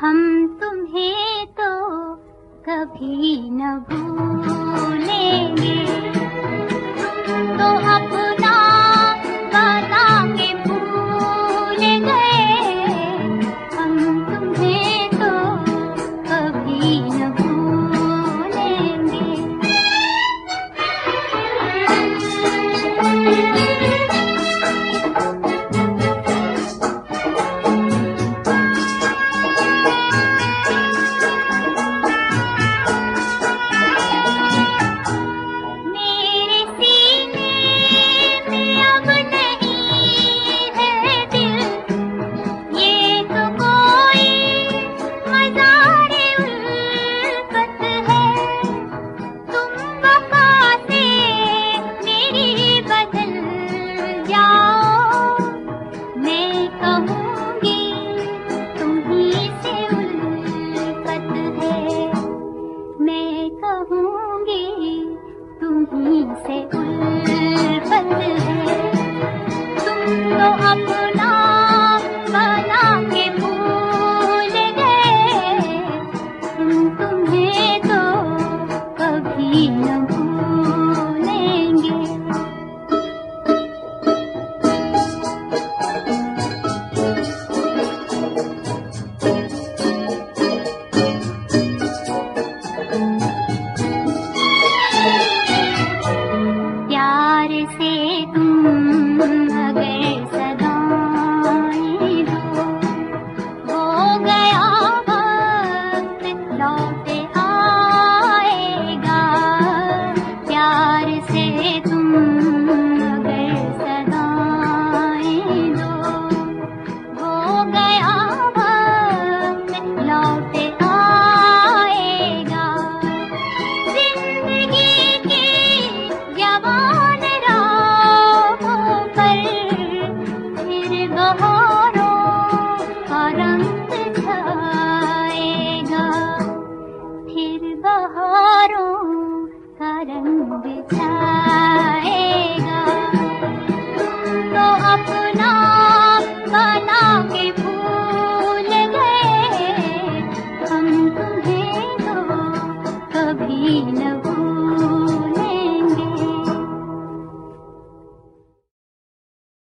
हम तुम्हें तो कभी न भो कभी न रंग छाएगा